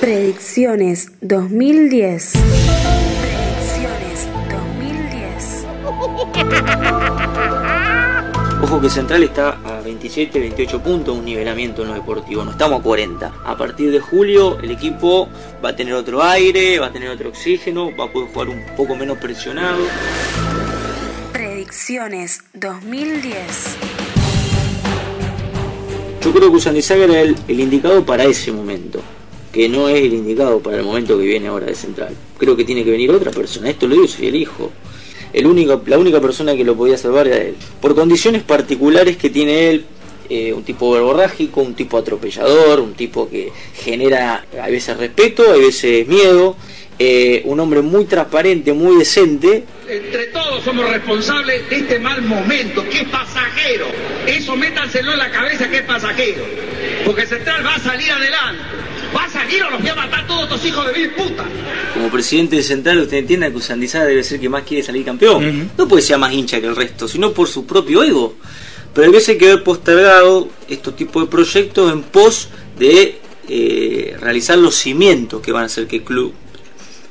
Predicciones 2010. Predicciones 2010. Ojo que Central está a 27, 28 puntos, un nivelamiento en lo deportivo, no estamos a 40. A partir de julio el equipo va a tener otro aire, va a tener otro oxígeno, va a poder jugar un poco menos presionado. Predicciones 2010. Yo creo que Usandizaga era el, el indicado para ese momento, que no es el indicado para el momento que viene ahora de Central. Creo que tiene que venir otra persona, esto lo digo, soy el hijo. El único, la única persona que lo podía salvar era él. Por condiciones particulares que tiene él, eh, un tipo verborrágico, un tipo atropellador, un tipo que genera a veces respeto, a veces miedo, eh, un hombre muy transparente, muy decente. Entre todos somos responsables de este mal momento, que es pasajero. Eso métanselo en la cabeza que es pasajero. Porque Central va a salir adelante. Hijos de mil. Como presidente de Central, usted entiende que Usandizaga debe ser el que más quiere salir campeón. No puede ser más hincha que el resto, sino por su propio ego. Pero a veces hay que haber postergado estos tipos de proyectos en pos de eh, realizar los cimientos que van a hacer que el club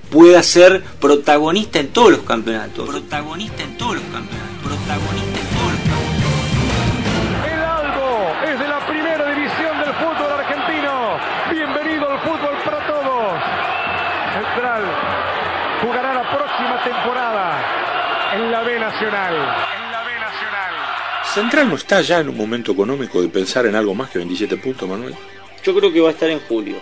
pueda ser protagonista en todos los campeonatos. Protagonista en todos los campeonatos. Protagonista en todos los campeonatos. Central jugará la próxima temporada en la B Nacional. En la B Nacional. Central no está ya en un momento económico de pensar en algo más que 27 puntos, Manuel. Yo creo que va a estar en julio.